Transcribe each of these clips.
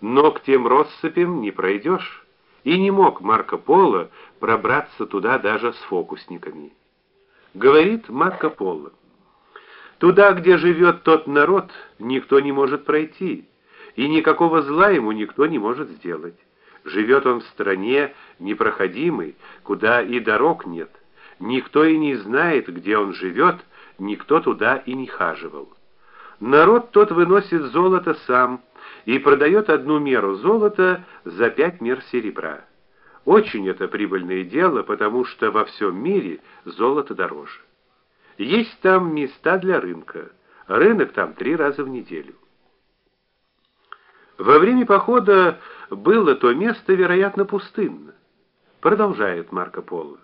но к тем россыпям не пройдешь. И не мог Марко Поло пробраться туда даже с фокусниками. Говорит Марко Поло: Туда, где живет тот народ, никто не может пройти, и никакого зла ему никто не может сделать. Живет он в стране непроходимой, куда и дорог нет. Никто и не знает, где он живет, никто туда и не хаживал. Народ тот выносит золото сам и продает одну меру золота за пять мер серебра. Очень это прибыльное дело, потому что во всем мире золото дороже. Есть там места для рынка. Рынок там три раза в неделю. Во время похода было то место, вероятно, пустынно. Продолжает Марко Поло.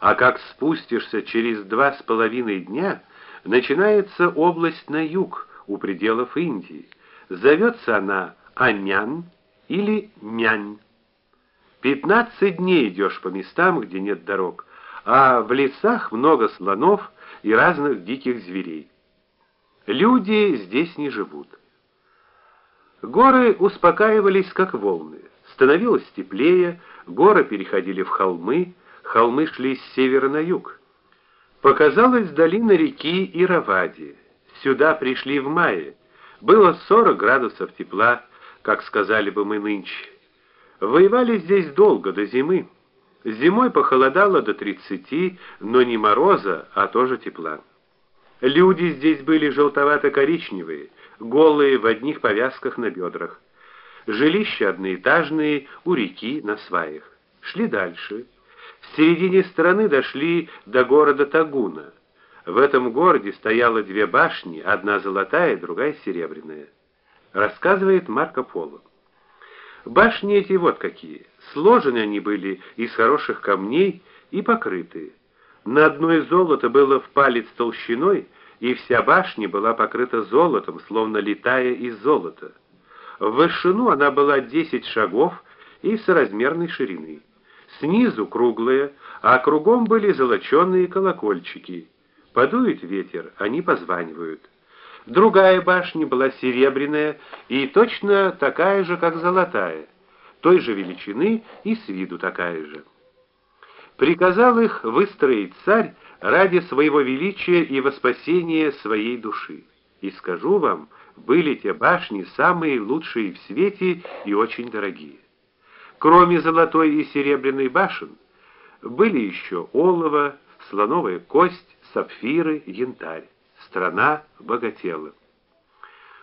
А как спустишься через два с половиной дня, начинается область на юг, у пределов Индии. Зовется она Анян или Нянь. Пятнадцать дней идешь по местам, где нет дорог, а в лесах много слонов и разных диких зверей. Люди здесь не живут. Горы успокаивались как волны. Становилось теплее, горы переходили в холмы, холмы шли с севера на юг. Показалась долина реки Иравади. Сюда пришли в мае. Было 40 градусов тепла, как сказали бы мы нынче. Воевали здесь долго до зимы. Зимой похолодало до 30, но не мороза, а тоже тепла. Люди здесь были желтовато-коричневые, голые в одних повязках на бедрах. Жилища одноэтажные у реки на сваях. Шли дальше. В середине страны дошли до города Тагуна. В этом городе стояло две башни, одна золотая, другая серебряная. Рассказывает Марко Поло. Башни эти вот какие. Сложены они были из хороших камней и покрыты. На одной золото было в палец толщиной, и вся башня была покрыта золотом, словно летая из золота. В вышину она была 10 шагов и соразмерной ширины. Снизу круглая, а кругом были золоченые колокольчики. Подует ветер, они позванивают. Другая башня была серебряная и точно такая же, как золотая, той же величины и с виду такая же. Приказал их выстроить царь ради своего величия и воспасения своей души. И скажу вам, были те башни самые лучшие в свете и очень дорогие. Кроме золотой и серебряной башен, были еще олово, слоновая кость, сапфиры, янтарь страна богатела.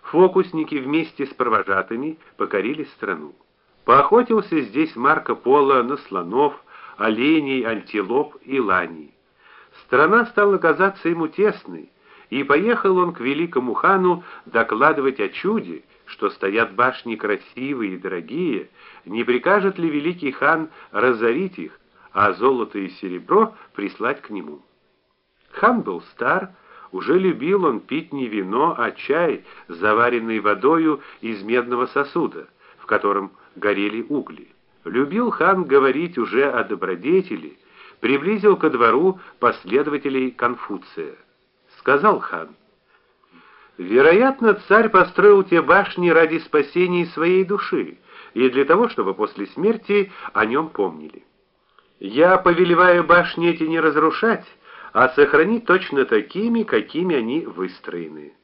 Фокусники вместе с провожатыми покорили страну. Поохотился здесь Марко Поло на слонов, оленей, антилоп и ланей. Страна стала казаться ему тесной, и поехал он к великому хану докладывать о чуде, что стоят башни красивые и дорогие, не прикажет ли великий хан разорить их, а золото и серебро прислать к нему. Хан был стар, уже любил он пить не вино, а чай, заваренный водою из медного сосуда, в котором горели угли. Любил хан говорить уже о добродетели, приблизил ко двору последователей Конфуция. Сказал хан: Вероятно, царь построил те башни ради спасения своей души и для того, чтобы после смерти о нем помнили. Я повелеваю башни эти не разрушать, а сохранить точно такими, какими они выстроены.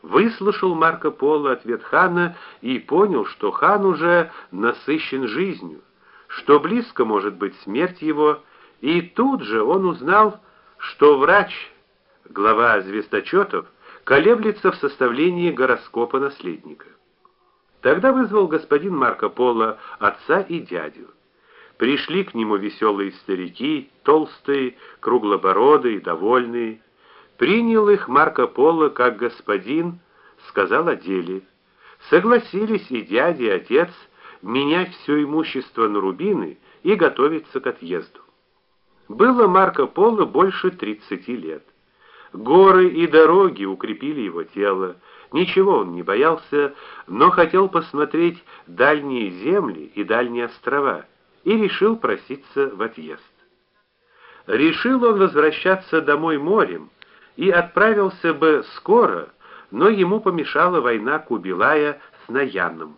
Выслушал Марко Поло ответ хана и понял, что хан уже насыщен жизнью, что близко может быть смерть его, и тут же он узнал, что врач, глава звездочетов, колеблется в составлении гороскопа наследника. Тогда вызвал господин Марко Поло отца и дядю. Пришли к нему веселые старики, толстые, круглобородые, довольные. Принял их Марко Поло как господин, сказал о деле. Согласились и дядя, и отец менять все имущество на рубины и готовиться к отъезду. Было Марко Поло больше тридцати лет. Горы и дороги укрепили его тело. Ничего он не боялся, но хотел посмотреть дальние земли и дальние острова и решил проситься в отъезд. Решил он возвращаться домой морем и отправился бы скоро, но ему помешала война Кубилая с Наяном.